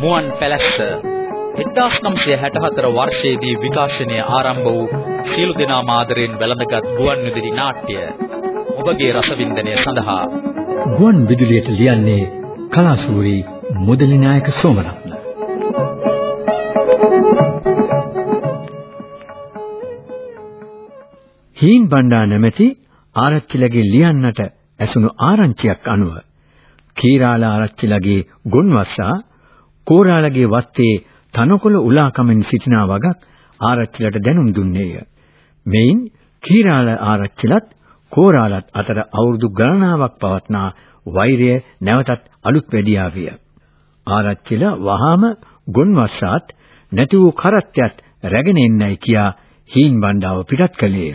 මුවන් පැලැස්ස 1964 වර්ෂයේදී විකාශනය ආරම්භ වූ සියලු දෙනා මාදරෙන් වැළඳගත් ගුවන් විදුලි නාට්‍ය ඔබගේ රසවින්දනය සඳහා. ගුවන් විදුලියට ලියන්නේ කලාසූරි මුදලි නායක සෝමරත්න. හීන් බණ්ඩා නැමැති ආරච්චිලගේ ලියන්නට ඇසුණු ආරංචියක් අනුව කීරාල ආරච්චිලගේ ගොන්වස්සා කෝරාලගේ වත්තේ තනකොළ උලාකමින් සිටිනා වගක් ආරච්චිලට දැනුම් දුන්නේය. මෙයින් කීරාල ආරච්චිලත් කෝරාලත් අතර අවුරුදු ගණනාවක් පවත්නා වෛරය නැවතත් අලුත් වැඩියා විය. ආරච්චිල වහාම ගොන්වස්සාත් නැති වූ කරත්තයත් රැගෙන එන්නයි කියා හීන් බණ්ඩාව පිටත් කළේය.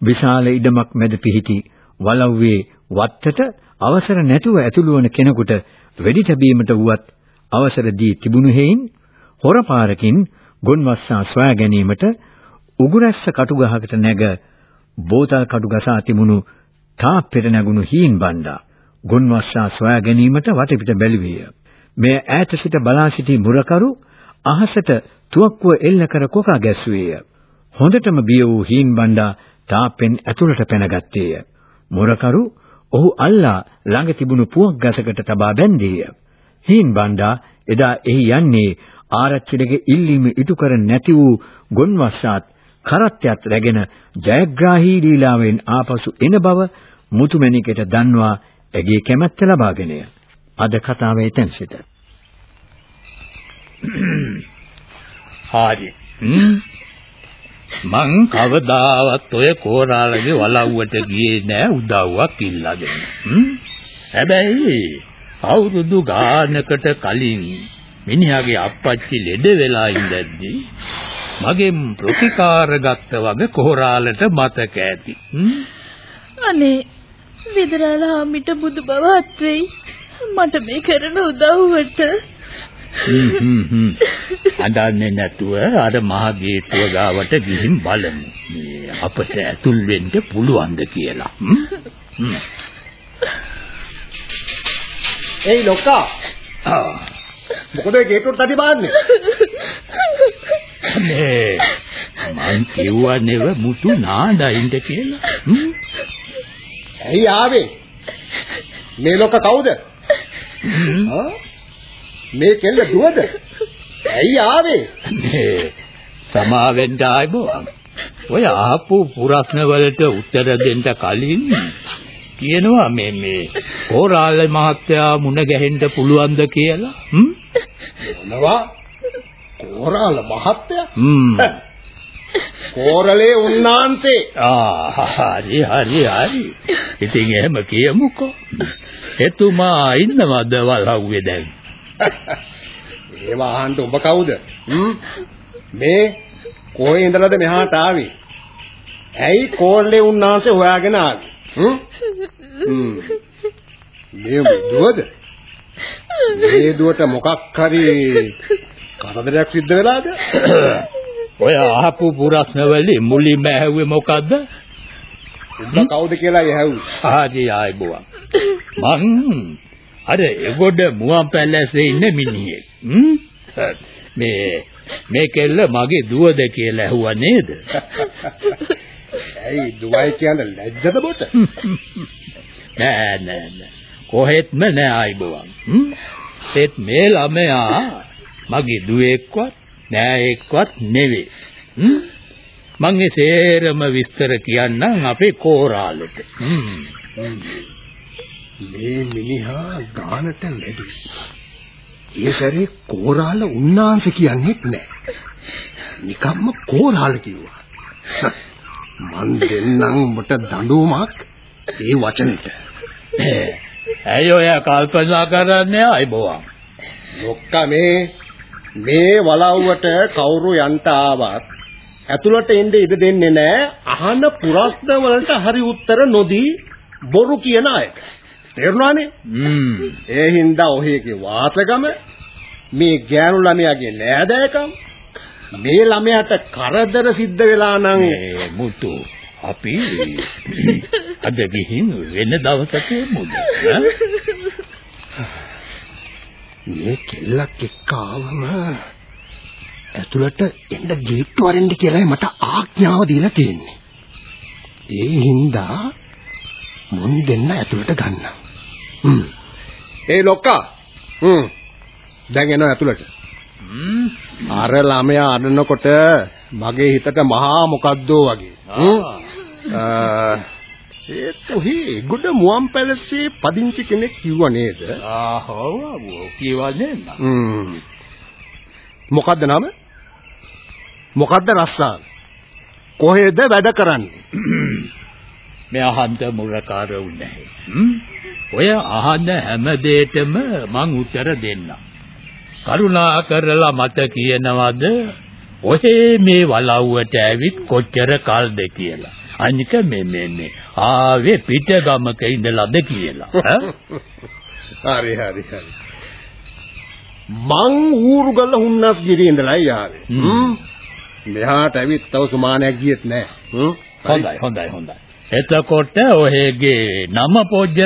විශාල ඉඩමක් මැද පිහිටි වලව්වේ වත්තට අවසර නැතුව ඇතුළු වන කෙනෙකුට වෙඩි තැබීමට වුවත් අවසර දී තිබුණු හේයින් හොරපාරකින් ගොන්වස්සා සොයා ගැනීමට උගුරැස්ස කටුගහකට නැග බෝතල් කටු ගසා තිබුණු තාප්පෙට නැගුණු හීන් බණ්ඩා ගොන්වස්සා සොයා ගැනීමට වටපිට බැලුවේය. මෙය ඈත සිට බලා සිටි මුරකරු අහසට තුවක්කුව එල්ල කර කොකා ගැස්සුවේය. හොඳටම බිය වූ හීන් බණ්ඩා තාප්පෙන් ඇතුළට පැනගත්තේය. මොරකරු ඔහු අල්ලා ළඟ තිබුණු පුවක් ගසකට තබා බැන්දේය. හීන් බණ්ඩා එදා එහි යන්නේ ආරච්චිලගේ ඉල්ලීම ඉටු කර නැති වූ ගොන්වස්සාත් කරත්තයත් රැගෙන ජයග්‍රාහී ලීලාවෙන් ආපසු එන බව මුතුමැණිකේට දන්වා ඇගේ කැමැත්ත ලබාගෙනය. අද කතාවේ තැන් සිට. හරි. මං කවදාවත් ඔය කෝරාලගේ වලව්වට ගියේ නෑ උදව්වක් ඉල්ලගෙන. හැබැයි අවුරුදු ගානකට කලින් මිනිහාගේ අප්පච්චි ලෙඩ වෙලා ඉඳද්දී මගෙන් ප්‍රතිකාර ගත්ත වගේ කොහොරාලට මතක ඇති. අනේ විදරාලා මිට බුදු බවත් වෙයි. මට මේ කරන උදව්වට හ්ම් හ්ම් හ්ම් අඬන්නේ නැතුව අර මහ ගේට්ටුව ගාවට ගිහින් බලමු. මේ අපට ඇතුල් වෙන්න පුළුවන්ද කියලා. හ්ම්. එයි ලොක්කා. මොකද ඒ ගේට්ටුවට තඩි බාන්නේ? නේ මං කිව්වා නෙව මුතු නාඩයින්ද කියලා. හ්ම්. ඇයි ආවේ? මේ ලොක්ක කවුද? මේ කෙල්ල දුවද? ඇයි ආවේ? නේ සමාවෙන්න ආයිබෝ. ඔය ආපු ප්‍රශ්න වලට උත්තර දෙන්න කලින් කියනවා මේ මේ කෝරාල මහත්තයා මුණ ගැහෙන්න පුළුවන්ද කියලා? හ්ම්? මොනවා? කෝරාල මහත්තයා? හ්ම්. කෝරලේ උන්නාන්සේ. ආ හරි හරි හරි. ඉතින් එහෙම කියමුකෝ. එතුමා ඉන්නවද වලව්වේ දැන් ඒව අහන්න ඔබ කවුද? මේ කොහේ ඉඳලාද මෙහාට ආවේ? ඇයි කෝරලේ උන්නාන්සේ හොයාගෙන ආවේ? හ්ම්? මේ දුවද මේ දුවට මොකක් හරි කරදරයක් සිද්ධ වෙලාද? ඔය අහපු ප්‍රශ්න වලින් මුලින්ම ඇහුවේ මොකද්ද? උඹ කවුද කියලා ඇහුවේ හරි ආයිබුවා මං අර එගොඩ මුවන් පැලැස්සේ ඉන්න මිනිහෙක් මේ මේ කෙල්ල මගේ දුවද කියලා ඇහුවා නේද ඇයි දුවයි කියන්නේ ලැජ්ජද බොට? නෑ නෑ නෑ. කොහෙත්ම නෑ ආයිබුවන්. ඒත් මේ ළමයා මගේ දුවෙක්වත් නෑ එක්වත් නෙවෙයි. මං ඒ සේරම විස්තර කියන්නම් අපේ කෝරාලට. මේ මිනිහා ගානට ලැබි. ඒ සැරේ කෝරාල උන්නාන්ස කියන්නේත් නෑ. නිකම්ම කෝරාල කිව්වා. මන් දෙන්නම් උඹට දඬුවමක් ඒ වචනෙට. ඇයි ඔය කල්පනා කරන්නේ අයබෝවා? ලොක්ක මේ මේ වලව්වට කවුරු යන්ට ආවත් ඇතුළට එන්න ඉඩ දෙන්නේ නැහැ අහන ප්‍රශ්න වලට හරි උත්තර නොදී බොරු කියන අය. තේරුණානේ? හ්ම්. ඒ හින්දා ඔහේගේ වාතගම මේ ගෑනු ළමයාගේ නෑදෑකම් මේ ළමයාට කරදර සිද්ධ වෙලා නම් මුතු අපි අද ගිහින් වෙන දවසක මුද මේ කෙල්ලක් එක්ක ආවම ඇතුළට එන්න ගේට්ටු අරින්න කියලායි මට ආඥාව දීලා තියෙන්නේ. ඒ හින්දා මුන් දෙන්න ඇතුළට ගන්න. හ්ම්. ඒ ලොක්කා. හ්ම්. දැන් එනවා ඇතුළට. අර ළමයා අඬනකොට මගේ හිතට මහා මොකද්දෝ වගේ. ඒ තුහි ගොඩ මුවන් පැලසේ පදිංචි කෙනෙක් කිව්වා නේද? ආහොව කියවන්නේ නෑ. හ්ම්. මොකද්ද නම? මොකද්ද රස්සාව? කොහෙද වැඩ කරන්නේ? මේ අහන්ත මුරකාර උන්නේ. ඔය අහන්න හැම දෙයකම මං උත්තර දෙන්නම්. කරුණා කරලා මට කියනවද ඔහේ මේ වලව්වට ඇවිත් කොච්චර කල්ද කියලා. අනික මේ මේ මේ ආවේ පිටගමක ඉඳලාද කියලා. හරි හරි හරි. මං ඌරුගල හුන්නස් ගිරිය ඉඳලා යාවේ. හ්ම්. මෙහාට ඇවිත් තව සුමානයක් ගියෙත් නෑ. හ්ම්. හොඳයි හොඳයි හොඳයි. එතකොට ඔහෙගේ නම පොජ්ජ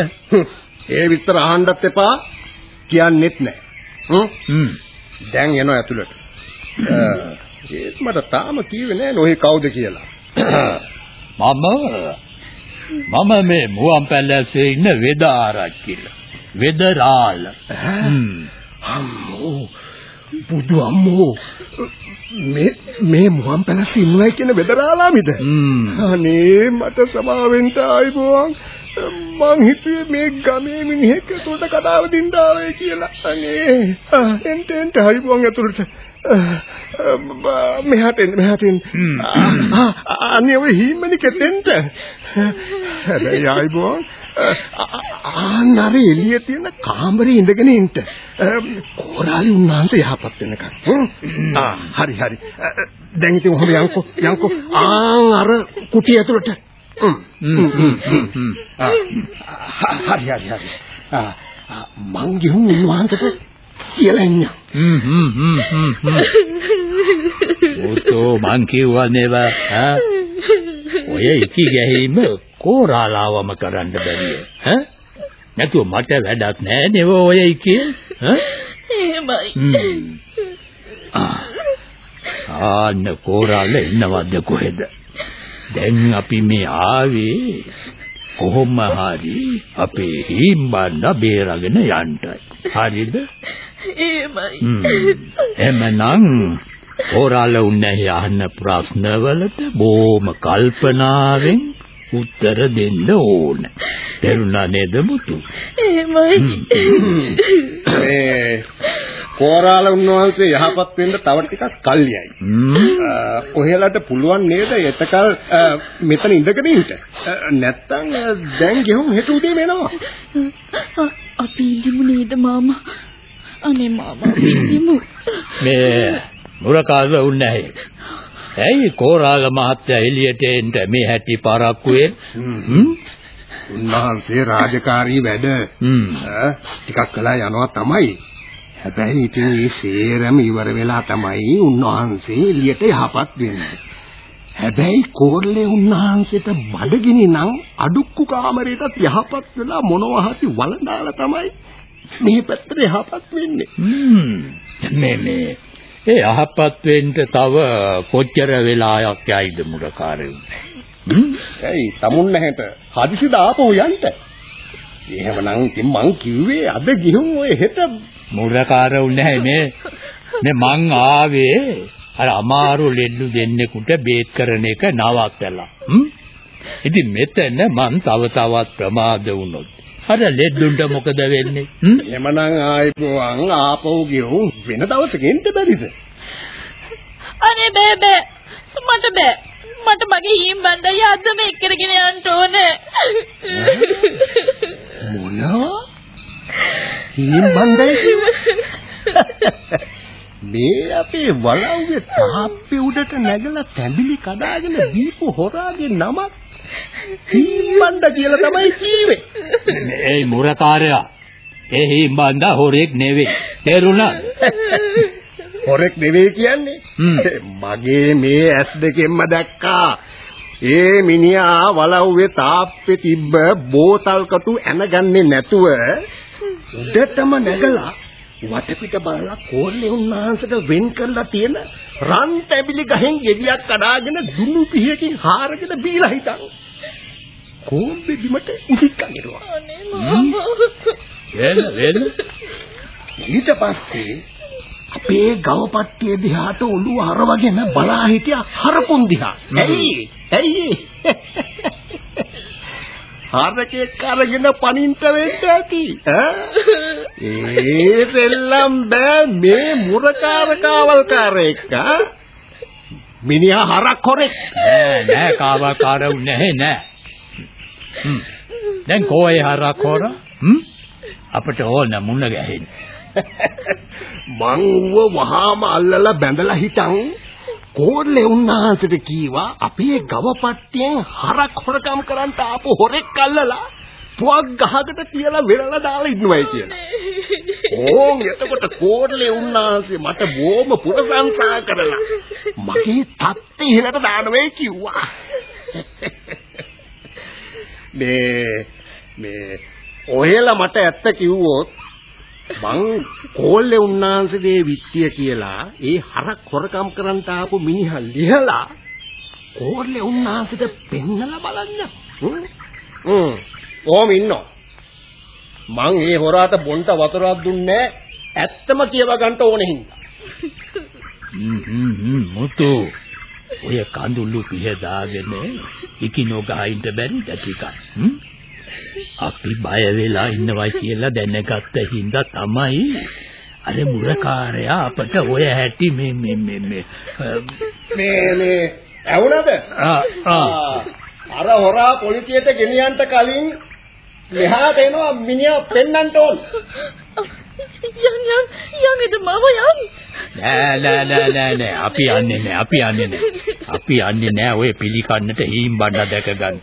ඒ විතර අහන්නත් එපා කියන්නෙත් නෑ. හ්ම්. දැන් එනවා ඇතුළට. ඒත් මට තාම කිව්වේ නෑ නොහේ කවුද කියලා. මම මම මේ මුවන් පැලැස්සේ ඉන්න වෙද ආරච්චිල. වෙදරාල. හ්ම්. අම්මෝ බුදු අම්මෝ මේ මේ මුවන් පැලසේ ඉන්නවයි කියන වෙදරාලාමිද? අනේ මට සමාවෙන්න ආයිබෝන් මං හිතුවේ මේ ගමේ මිනිහෙක් ඇතුළට කඩාව දින්න ආවේ කියලා. අනේ එන්ට එන්ට ආයිබෝන් ඇතුළට මෙහාට එන්න මෙහාට එන්න. අනේ ඔය හිම්මනි කෙතෙන්ට. හැබැයි ආයිබෝන් ආන්නර එළියේ තියෙන කාමරේ ඉඳගෙන ඉන්න. කෝරාලි උන්නාන්ට යහපත් වෙනකන්. ආ හරි හරි. දැන් ඉතින් ඔහොම යන්කෝ යන්කෝ ආන් අර කුටිය ඇතුළට. හරි හරි හරි. මං ගිහුම් උන්වහන්සේට කියලා එන්න. හ්ම් හ්ම් හ්ම් හ්ම්. ඔතෝ මං කියවනේ වා ඈ ඔය ඉකි ගැහිම කෝරාලාවම කරන්න බැරිය ඈ නැතුව මට වැඩක් නෑ නෙව ඔය ඉකි ඈ එහෙමයි. ආන්න කෝරාල ඉන්නවද කොහෙද දැන් අපි මේ ආවේ කොහොම හරි අපේ හිම්බන්න බේරගෙන යන්නයි හරිද එහෙමයි. හ්ම්. එමනම් ඕරාල උන්නේ අහන්න ප්‍රශ්නවලට බොහොම කල්පනාවෙන් උත්තර දෙන්න ඕන. තේරුණා නේද මුතු? එහෙමයි. මේ කෝරාල උන්වහන්සේ යහපත් වෙන්න තව ටිකක් කල්යයි. කොහෙලට පුළුවන් නේද එතකල් මෙතන ඉඳගෙන ඉන්න. නැත්තම් දැන් ගෙහුම් හෙට උදේම එනවා. අපි ඉඳිමු නේද මාමා? අනේ මාමා ඉඳිමු. මේ මුරකාල උන්නේ ඇයි කෝරාල මහත්තයා එළියට එන්න මේ හැටි පරක්කුවේ? උන්වහන්සේ රාජකාරී වැඩ ටිකක් කළා යනවා තමයි. හැබැයි ඉතින් මේ සේරම ඉවර වෙලා තමයි උන්වහන්සේ එළියට යහපත් වෙන්නේ. හැබැයි කෝරළේ උන්වහන්සේට බඩගිනි නම් අඩුක්කු කාමරයටත් යහපත් වෙලා මොනවා හරි වළඳාලා තමයි මේ පැත්තට යහපත් වෙන්නේ. මේ මේ ඒ අහපත් වෙන්න තව කොච්චර වෙලාවක් යයිද මුරකාරයෝ? ඇයි තමුන් නැහැට හදිසි දාපහු යන්න. එහෙමනම් ඉතින් මං කිව්වේ අද ගිහුම් ඔය හෙට මුරකාරවු නැහැ මේ මේ මං ආවේ අර අමාරු ලෙඩු දෙන්නෙකුට බේත් කරන එක නවත්තලා. ඉතින් මෙතන මං තව තවත් ප්‍රමාද වුණොත් අර ලෙඩුන්ට මොකද වෙන්නේ? හ්ම්? එහෙමනම් ආයිපුවන් ආපහු ගිහුම් වෙන දවසක එන්න බැරිද? අනේ බෑ බෑ. මට බෑ. මට මගේ හීම් බණ්ඩය අදම එක්කරගෙන යන්න ඕනේ. මොනවා? හීම් බණ්ඩයි මේ අපේ වලව්වේ තාප්පේ උඩට නැගලා තැඹිලි කඩාගෙන දීපු හොරාගේ නමක් හීම් බණ්ඩ කියලා තමයි කීවේ. ඒ මුරකාරයා ඒ හිම්බන්දා හොරෙක් නෙවෙයි. තේරුණා? හොරෙක් නෙවෙයි කියන්නේ. මගේ මේ ඇස් දෙකෙන්ම දැක්කා. ඒ මිනිහා වලව්වේ තාප්පේ තිබ්බ බෝතල් කටු ඇනගන්නේ නැතුව උඩටම නැගලා වටපිට බලලා කෝල්ලේ උන්වහන්සේට වෙන් කරලා තියෙන රන් තැබිලි ගහෙන් ගෙඩියක් කඩාගෙන දුනු පිහකින් හාරගෙන බීලා හිටන්. කෝම්බේ බිමට උදික් අඟිනවා. අනේ මාමා. වෙන වෙන ඊට පස්සේ අපේ ගවපට්ටිය දිහාට ඔළුව හරවගෙන බලා හිටියා හරකුන් දිහා. ඇයි? ඇයි? හරකෙක් අරගෙන පණින්ට වෙන්න ඇති. ඒ දෙල්ලම් බෑ මේ මුරකාර කාවල්කාරයෙක් ආ. මිනිහා හරක් හොරෙක්. නෑ නෑ කාවාකාරව නැහැ නෑ. දැන් කොහේ හරක් හොර? අපිට ඕන මුණ ගැහෙන්න. මං ඌව වහාම අල්ලලා බැඳලා හිටන් කෝල්ලේ උන්වහන්සේට කීවා අපේ ගවපට්ටියෙන් හරක් හොරකම් කරන්න ආපු හොරෙක් අල්ලලා පුවක් ගහකට තියලා වෙරලා දාලා ඉන්නවයි කියලා. ඕන් එතකොට කෝල්ලේ උන්වහන්සේ මට බොහොම පුරසංසා කරලා මගේ තත්ත්වය ඉහළට දානවයි කිව්වා. මේ මේ ඔහෙලා මට ඇත්ත කිව්වොත් මං කෝල්ලේ උන්නාන්සේගේ විත්තිය කියලා ඒ හරක් හොරකම් කරන්න ආපු මිනිහා ලිහලා කෝල්ලේ උන්නාන්සේට පෙන්නලා බලන්න. හ්ම්. ඕම ඉන්නෝ. මං ඒ හොරාට බොන්ට වතුරක් දුන්නේ ඇත්තම කියව ගන්න ඕනේ හින්දා. හ්ම් හ්ම් හ්ම් මුතු ඔය කඳුළු පිහ දාගෙන ඉකිනෝ ගහින්ට බැරිද ටිකක් හ්ම් අපි බය වෙලා ඉන්නවා කියලා දැනගත්ත හින්දා තමයි අර මුරකාරයා අපට ඔය හැටි මේ මේ මේ මේ මේ මේ ආ අර හොරා පොලිසියට ගෙනියන්න කලින් මෙහාට එනවා මිනිහා පෙන්නන්න ඕන. යන් යන් යන් එද මාමා යන්. නෑ නෑ නෑ නෑ නෑ. අපි යන්නේ නෑ අපි යන්නේ නෑ. අපි යන්නේ නෑ ඔය පිළිකන්නට හීම් බණ්ඩ දැක ගන්න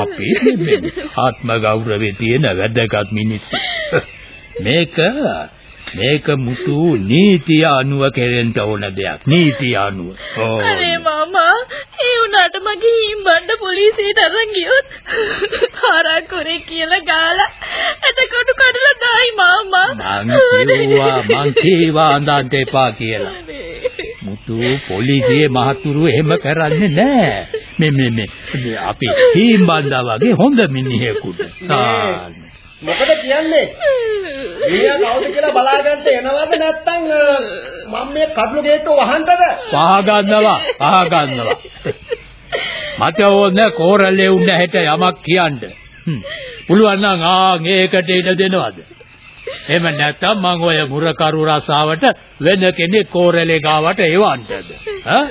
අපි මේ ආත්ම ගෞරවයේ තියෙන වැදගත් මිනිස්සු. මේක මේක මුතු නීතිය අනුව කෙරෙන්න ඕන දෙයක්. නීතිය අනුව. අනේ මාමා ඒ උනාට මගේ හිම්බණ්ඩ පොලිසියට අරන් ගියොත් හරක් කරේ කියලා ගාලා එතකොට කඩලා දායි මාමා. මං කිව්වා මං කීවා අඳන්ට එපා කියලා. මුතු පොලිසියේ මහතුරු එහෙම කරන්නේ නැහැ. මේ මේ මේ අපි හීම්බන්දා වගේ හොඳ මිනිහෙකුට. මොකද කියන්නේ? මිනිහා කවුද කියලා බලාගන්න එනවද නැත්නම් මම මේ කඩළු ගේට්ටුව වහන්නද? පහ ගන්නවා පහ ගන්නවා. මට ඕන කෝරළේ උන්න හැට යමක් කියන්න. හ්ම්. පුළුවන් නම් ආ ඒකට ඉඩ දෙනවද? එහෙම නැත්නම් මං ඔය මුරකරු රසාවට වෙන කෙනෙක් කෝරළේ ගාවට එවන්නද? ඈ?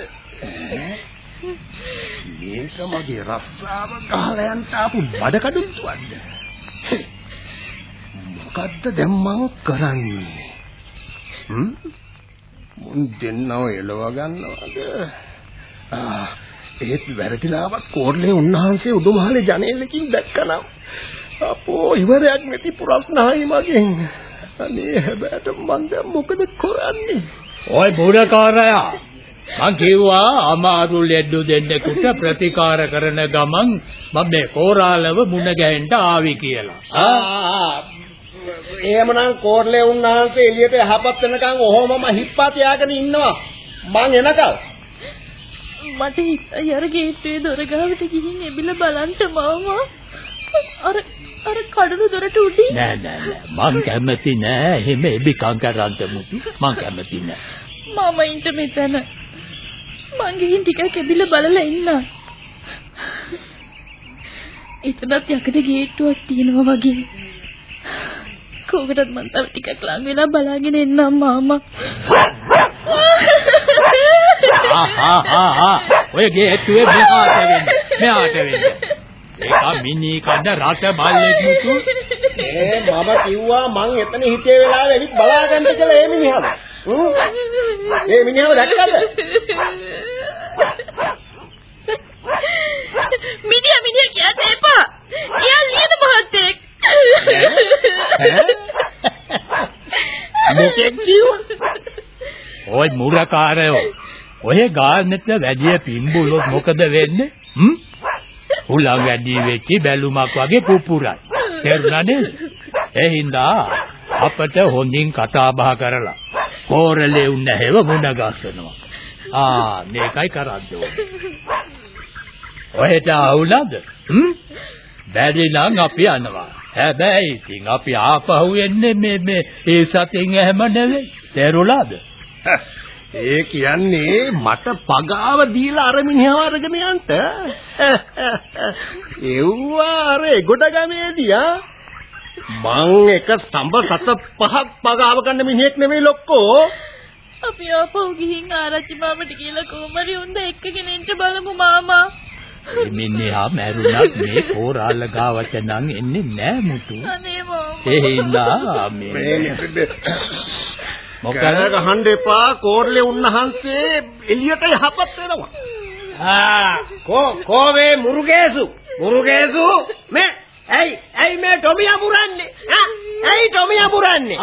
මේක මගේ රස්සාව ගහලා යන්න ආපු බඩකඩුන්තුවක්ද? මොකද්ද දැන් මං කරන්නේ? හ්ම්? මුන් දෙන්නව එලව ගන්නවද? ආ ඒත් වැරදිලාවක් කෝර්ලේ උන්වහන්සේ උඩුමහලේ ජනේලකින් දැක්කනම් අපෝ ඉවරයක් නැති ප්‍රශ්නයි මගෙන්. අනේ හැබැයි මං දැන් මොකද කරන්නේ? ඔය බුරකාරයා මං කිව්වා අමාරු ලෙඩ්ඩු දෙන්නෙකුට ප්‍රතිකාර කරන ගමන් මම මේ කෝරාලව මුණ ගැහෙන්න ආවි කියලා. ආ එහෙමනම් කෝර්ලේ උන්වහන්සේ එළියට යහපත් වෙනකන් ඔහොමම හිප්පා තියාගෙන ඉන්නවා. මං එනකල්. මට හිතයි අර ගේට්ටුවේ දොර ගාවට ගිහින් එබිල බලන්න මාමා අර අර කඩළු දොරට උඩින් නෑ නෑ නෑ මං කැමති නෑ එහෙම එබිකම් කරන්න මුතු මං කැමති නෑ. මම ඉන්න මෙතන මං ගිහින් ටිකක් එබිල බලලා ඉන්න. එතනත් යකඩ ගේට්ටුවක් තියෙනවා වගේ. කෝකටත් මං තව ටිකක් ලඟ වෙලා බලාගෙන එන්නම් මාමා. ආ ආ ආ ආ ඔය ගේට්ටුවේ මෙහාට වෙන්න මෙහාට වෙන්න. ඒක මිනි කඩ රස බල්ලෙක් මුතු. ඒ මම කිව්වා මං එතන හිතේ වෙලාවෙ ඇවිත් බලාගන්න කියලා ඒ මිනිහාද. හ්ම්? ඒ මිනිහව දැක්කද? මිනිහා මිනිහා කියන්න එපා. එයා ලියන මහත්තයෙක්. මොකෙක් කිව්වා? ඔය මුරකාරයෝ ඔය ගානට වැඩි පිඹුලොත් මොකද වෙන්නේ? හ්ම්? හුලං වැඩි වෙච්ච බැලුමක් වගේ පුපුරයි. තේරුණා නේද? ඒ හින්දා අපට හොඳින් කතා බහ කරලා කෝරලේ උන්න හැව මුණ ගස්සනවා. ආ මේකයි කරන්න ඕනේ. ඔහෙට අවුලද? හ්ම්? බැරි නම් අපි යනවා. හැබැයි ඉතින් අපි ආපහු එන්නේ මේ මේ ඒ සතෙන් එහෙම නෙවෙයි. තේරුණාද? ඒ කියන්නේ මට පගාව දීලා අර මිනිහව අරගෙන යන්න. එව්වා අර එගොඩ ගමේදී ආ මං එක ස්තම්භ සත පහක් පගාව ගන්න මිනිහෙක් නෙවෙයි ලොක්කෝ. අපි ආපහු ගිහින් ආරච්චි මාමට කියලා කොමරි උන්ද එක්කගෙන එන්න බලමු මාමා. මිනිහා මැරුණත් මේ කෝරාල ගාවට නම් එන්නේ නෑ මුතු. අනේ මාමා. ඒ හින්දා මේ මොකද? ගහන්න එපා කෝර්ලේ උන්වහන්සේ එළියට යහපත් වෙනවා. ආ කෝ කෝවේ මුරුගේසු. මුරුගේසු? මේ ඇයි ඇයි මේ ටොමියා මුරන්නේ ආ ඇයි ටොමියා මුරන්නේ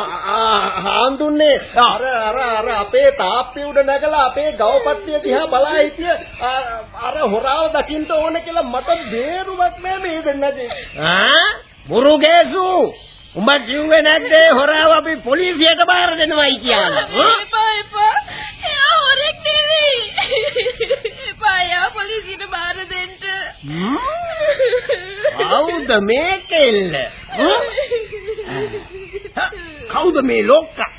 හාන්දුන්නේ අර අර අර අපේ තාප්පේ උඩ නැගලා අපේ ගවපට්ටිය දිහා බලා හිටිය අර හොරාව දකින්න ඕන කියලා මට බේරුවක් නෑ මේ දෙන්නගේ. ආ මුරුගේසු උඹ කිව්වේ නැද්ද හොරාව අපි පොලිසියට බාර දෙනවයි කියලා? එපා එපා. එයා හොරෙක් නෙවෙයි. එපා එයා පොලිසියට බාර දෙන්න. කවුද මේ කෙල්ල? කවුද මේ ලොක්කා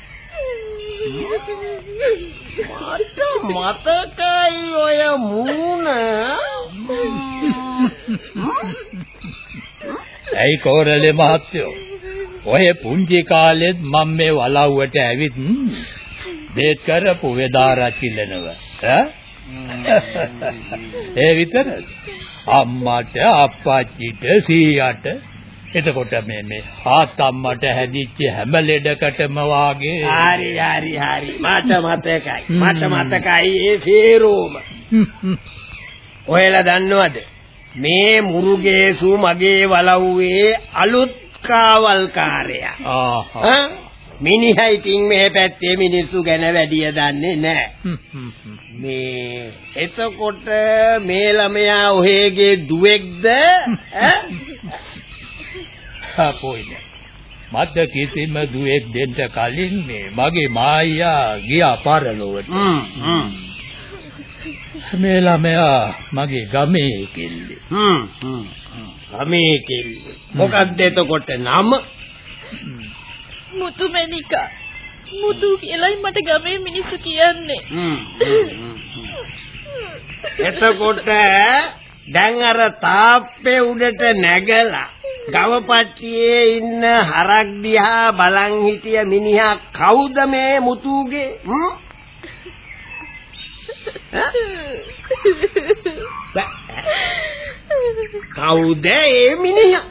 මට මතකයි ඔය මූණ. ඇයි කෝරළේ මහත්තයෝ ඔය පුංචි කාලෙත් මම මේ වලව්වට ඇවිත් බේත් කරපු වේදාරචිලනව ඈ? ඒ විතරද අම්මට අප්පච්චිට සීයාට. එතකොට මේ මේ ආතම්මට හැදිච්ච හැම ලෙඩකටම වාගේ හරි හරි හරි. මට මතකයි. මට මතකයි ඒ සේරෝම ඔයලා දන්නවද? මේ මුරුගේසු මගේ වලව්වේ අලුත් කාවල්කාරයා ආහා? මිනිහා ඉතින් මේ පැත්තේ මිනිස්සු ගැන වැඩිය දන්නේ නැහැ. මේ එතකොට මේ ළමයා ඔහේගේ දුවෙක්ද? ඈ? අපෝයිද මට කිසිම දුවෙක් දෙන්න කලින් මේ මගේ මායියා ගියා පරලොවට. හ්ම් හ්ම් මේ ළමයා මගේ ගමේ කෙල්ලේ. හ්ම් හ්ම් අමේ කෙල්ල. මොකක්ද එතකොට නම? මුතු මැනිකා. මුතු කියලායි මට ගමේ මිනිස්සු කියන්නේ. හ්ම් එතකොට දැන් අර තාප්පේ උඩට නැගලා ගවපට්ටියේ ඉන්න හරක් දිහා බලන් හිටිය මිනිහා කවුද මේ මුතුගේ? හ්ම් කවුද ඒ මිනිහා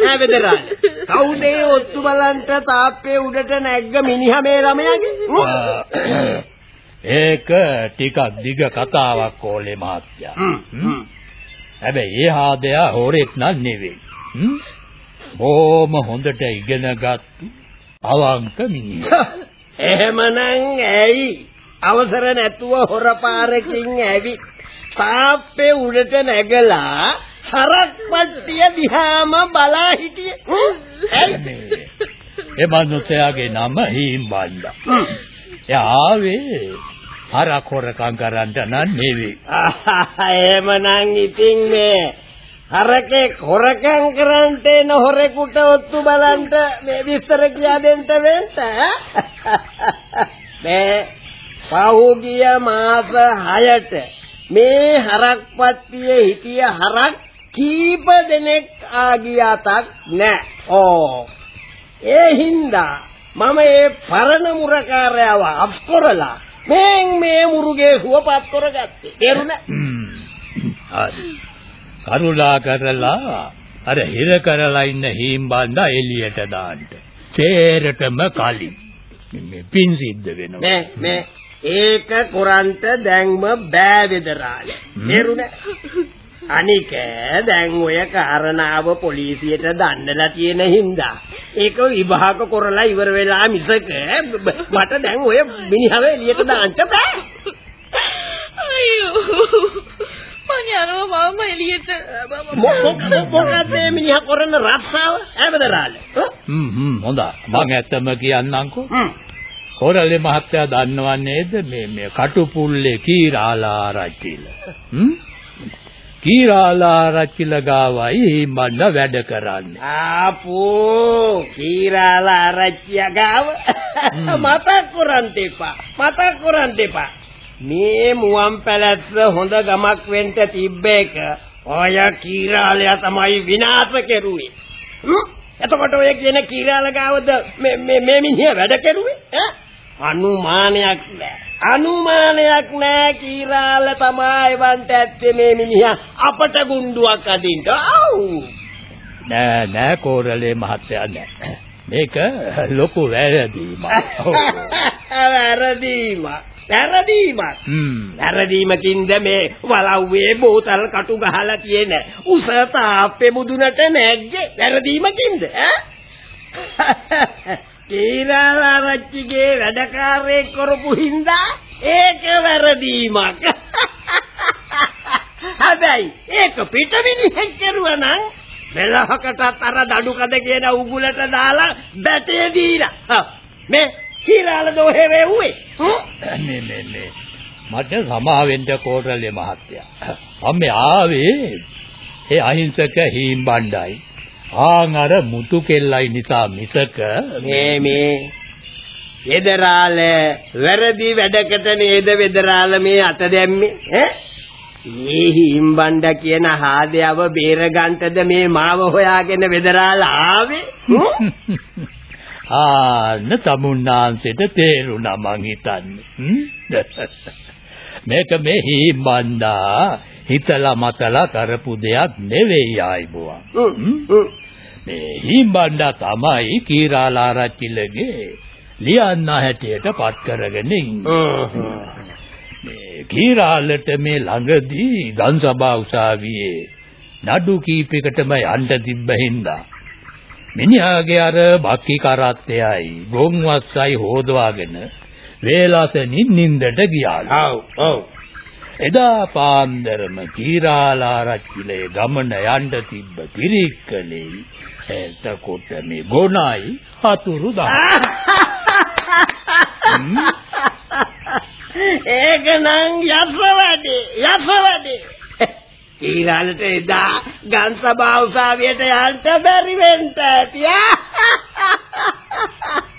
ඈ බෙදරාල කවුද ඒ ඔත්තු බලන්ට තාප්පේ උඩට නැග්ග මිනිහා මේ ළමයාගේ? ඒක ටිකක් දිග කතාවක් ඕලේ මහත්තයා. හැබැයි ඒ හාදයා හොරෙක් නන් නෙවෙයි. හ්ම්? බොහොම හොඳට ඉගෙනගත්තු අවංක මිනිහෙක්. එහෙමනම් ඇයි අවසර නැතුව හොරපාරකින් ඇවිත් තාප්පේ උඩට නැගලා හරක් පට්ටිය දිහාම බලා හිටියේ ඒ මනුස්සයාගේ නම හීම්බණ්ඩා. හ්ම්. එයා ආවේ හරක් හොරකම් කරන්න නන් නෙවෙයි. එහෙමනම් ඉතින් මේ හරකේ හොරකම් කරන්ට එන හොරෙකුට ඔත්තු බලන්ට මේ විස්තර කියා දෙන්න වෙන්න? මේ පහුගිය මාස 6ට මේ හරක් පත්තියේ හිටිය හරක් කීප දෙනෙක් ආගියාතක් නැහැ. ඕ. ඒ හින්දා මම ඒ පරණ මුරකාරයව අස්කොරලා මෙන් මේ මුරුගේ සුවපත් කරගත්තේ. තේරුණා? හරි. කරුණා කරලා අර හිර කරලා ඉන්න හීම්බණ්ඩා එළියට දාන්න. තේරටම කලින් මේ පින් සිද්ධ වෙනවා. මේ මේ ඒක කොරන්ට දැන්ම බෑ වෙදරාල. තේරුණා? අනික දැන් ඔය කාරණාව පොලිසියට දන්නලා තියෙන හින්දා ඒක විභාග කරලා ඉවර වෙලා මිසක මට දැන් ඔය මිනිහව එළියට දාන්න බෑ. අයියෝ. මං යනවා මම එළියට. මොකද මේ මිනිහා කරන රස්සාව ඇබදරාල හ්ම් හ්ම් හොඳයි. මං ඇත්තම කියන්නම්කෝ. කොරළේ මහත්තයා දන්නව නේද මේ මේ කටුපුල්ලේ කීරාලා ආරච්චිල. හ්ම්? කීරාලා ආරච්චිල ගාවයි මන්න වැඩ කරන්නේ. ආපෝ කීරාලා ආරච්චිය ගාව මතක් කරන් දෙපා මතක් කරන් දෙපා මේ මුවන් පැලැස්ස හොඳ ගමක් වෙන්න තිබ්බ එක ඔය කීරාලයා තමයි විනාශ කෙරුවේ? එතකොට ඔය කියන කීරාල ගාවද මේ මේ මේ මිනිහ වැඩ කෙරුවේ ඈ අනුමානයක් නෑ. අනුමානයක් නෑ කීරාල තමයි වන්ට ඇත්තේ මේ මිනිහා. අපට ගුණ්ඩුවක් අදින්න ආව්. නෑ නෑ කොරළේ මහත්තයා නෑ. මේක ලොකු වැරදීමක්. වැරදීමක්. හ්ම්. වැරදීමකින්ද මේ වලව්වේ බෝතල් කටු ගහලා තියෙන උස තාප්පේ මුදුනට නැග්ගේ. වැරදීමකින්ද ඈ කීරාරච්චිගේ වැඩකාරයෙක් කරපු හින්දා ඒක වැරදීමක් හැබැයි ඒක පිටමිනිහෙක් කරුවා නම් මෙලහකටත් අර දඩු කද කියන උගුලට දාලා බැටේ දීලා හා, මේ කීරාල දෝහේ වෙව්වේ හ්ම්? මේ මේ මේ මට සමාවෙන්න කොරළේ මහත්තයා. මම ආවේ ඒ අහිංසක හීම් බණ්ඩයි. ආන් අර මුතු කෙල්ලයි නිසා මිසක මේ මේ වෙදරාල වැරදි වැඩකට නේද වෙදරාල මේ අත දැම්මේ ඈ මේ හිම්බණ්ඩ කියන හාදයව බේර ගන්නටද මේ මාව හොයාගෙන වෙදරාල ආවේ? ආන්න තමුන්නාන්සෙට තේරුණා මං හිතන්නේ. හ්ම්? මේක මේ හීම්බන්දා හිතලා මතලා කරපු දෙයක් නෙවෙයි ආයිබුවා. හ්ම්, හ්ම්. මේ හීම්බන්දා තමයි කීරාලාරච්චිලගේ ලියන්න හැටියට පත් කරගෙන ඉන්නේ. හ්ම්. මේ කීරාලට මේ ළඟදී ගම්සභා උසාවියේ නඩු කීපයකටම යන්න තිබ්බ හින්දා මිනිහාගේ අර බක්කි කරත්තයයි ගොන්වස්සයි හොදවාගෙන වේලාසනින් නින්දට ගියාලු. ඔව් ඔව් එදා පාන්දරම කීරාලාරච්චිලේ ගමන යන්න තිබ්බ පිරික්කලේ එතකොට මේ ගොනයි හතුරු දා. ඒක නම් යස වැඩේ යස වැඩේ ඊළඟට එදා ගන්සභා උසාවියට යන්න බැරි වෙන්න ඇති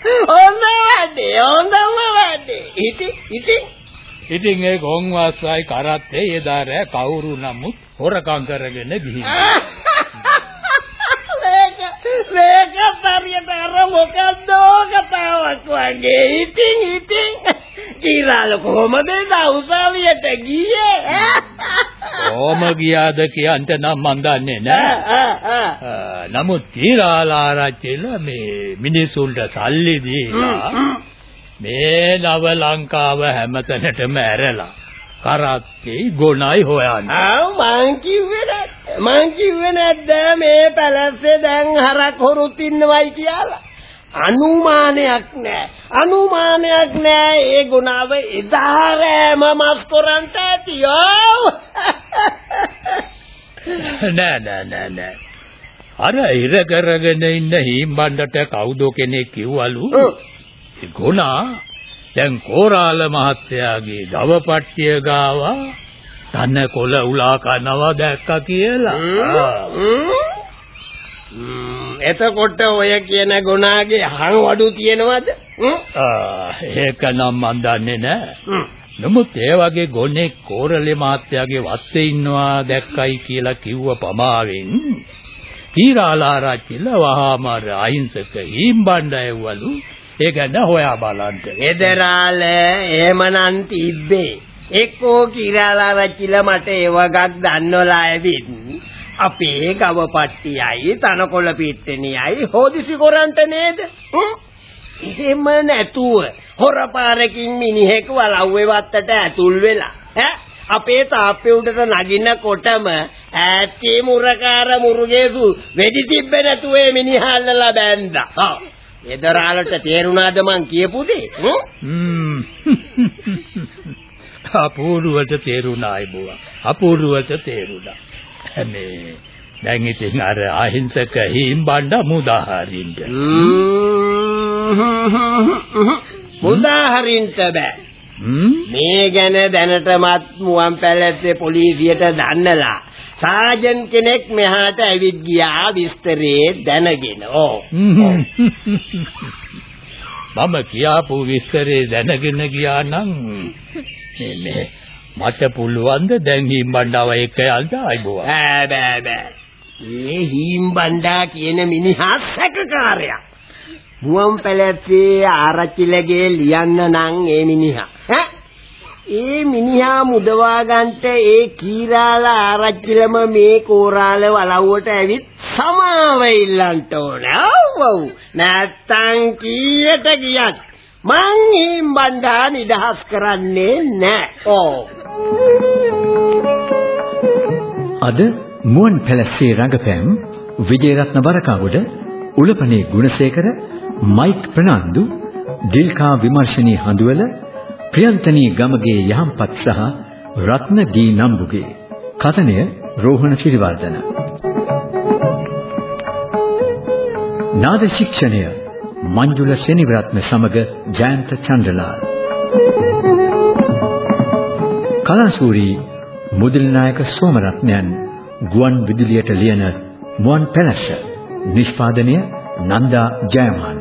හොඳ වැඩේ හොඳම වැඩේ ඉතින් ඉතින් ඉතින් ඒ ගොන්වස්සයි කරත්තේ එදා රෑ කවුරු නමුත් හොරකම් කරගෙන ගිහින්. මේක මේක හරියට අර මොකද්ද කතාවක් වගේ. ඉතින් ඉතින්. කීරාල කොහමද එදා උසාවියට ගියේ කොහොම ගියාද කියන්ට නම් මන් දන්නේ නෑ. නමුත් කීරාලාරච්චිල මේ මිනිසුන්ට සල්ලි දීලා මේ නව ලංකාව හැමතැනටම ඇරලා කරත්තේ ගොනයි හොයන්නේ. ආ මං කිව්වේ නැද්ද මං කිව්වේ නැද්ද මේ පැලැස්සේ දැන් හරක් හොරුත් ඉන්නවයි කියලා අනුමානයක් නෑ. අනුමානයක් නෑ. ඒ ගුණාව එදා රෑම මස් කරන්ට ඇතියෝ. නෑ නෑ නෑ නෑ. අර ඉර කරගෙන ඉන්න හීම්බණ්ඩට කවුද කෙනෙක් කිව්වලු ගුණා දැන් කෝරාල මහත්තයාගේ දවපට්ටිය ගාවා තන කොළ උලා කනවා දැක්කා කියලා. එතකොට ඔය කියන ගුණාගේ හං වඩු තියෙනවද? ආ, ඒක නම් මන් දන්නේ නෑ. නමුත් ඒ වගේ ගොනෙක් කෝරළේ මහත්තයාගේ වත්තේ ඉන්නවා දැක්කයි කියලා කිව්ව පමාවෙන් කීරාලාරච්චිල වහාම අහිංසක හීම්බණ්ඩ ඇව්වලු. ඒ ගැන හොයා බලන්න. එදරාල එහෙමනම් තිබ්බේ එක්කෝ කිරාලා රචිල මට ඒ වගක් දන්නවලා ඇවිත් අපේ ගව පට්ටියයි තනකොළ පිට්ටනියයි හොදිසි කරන්ට නේද හ්ම්? එහෙම නැතුව හොරපාරකින් මිනිහෙක් වලව්වේ වත්තට ඇතුල් වෙලා ඈ අපේ තාප්පේ උඩට නගිනකොටම ඈත්තේ මුරකාර මුරුගේසු වෙඩි තිබ්බේ නැතුව ඒ මිනිහා අල්ලලා බැන්දා. හා. එදරාලට තේරුණාද මං කියපු දේ? හ්ම්? හ්ම්. අපූර්වට තේරුණා අයබුවා. අපූර්වට තේරුණා. මේ දැන් ඉතින් අර අහිංසක හිම්බණ්ඩ මුදාහරින්න. මුදාහරින්න බෑ. මේ ගැන දැනටමත් මුවන් පැලැස්සේ පොලිසියට දන්නලා සාජන් කෙනෙක් මෙහාට ඇවිත් ගියා විස්තරේ දැනගෙන. ඕ. මම කියාපු විස්තරේ දැනගෙන ගියා නම් මේ මට පුළුවන් ද දැන් හිම්බණ්ඩාව එක්ක යන්න ආයිබෝවා. බෑ බෑ බෑ. මේ හිම්බණ්ඩා කියන මිනිහා සැකකාරයා. මුවන් පැලැස්සේ ආරච්චිලගේ ලියන්න නම් ඒ මිනිහා. ඈ ඒ මිනිහා මුදවා ගන්නට ඒ කීරාල ආරච්චිලම මේ කෝරාල වලව්වට ඇවිත් සමාව ඉල්ලන්ට ඕන. ඔව් ඔව්. නැත්තම් කීයට ගියත් මං හිම්බණ්ඩා නිදහස් කරන්නේ නැහැ. ඕ. අද මුවන් පැලස්සේ රංගපෑම් විජේරත්න වරකාගොඩ උලපනේ ගුණසේකර මයික් ප්‍රනාන්දු දිල්කා විමර්ශනී හඳුවල ප්‍රියන්තනී ගමගේ යහම්පත් සහ රත්න දී නම්බුගේ කතනය රෝහණ සිරිවර්ධන නාද ශික්ෂණය මංජුල සෙනිවරත්න සමග ජයන්ත චන්ද්‍රලාල් කලාසූරි මුදලි නායක සෝමරත්නයන් ගුවන් විදුලියට ලියන මුවන් පැලැස්ස නිෂ්පාදනය නන්දා ජයමාන්න.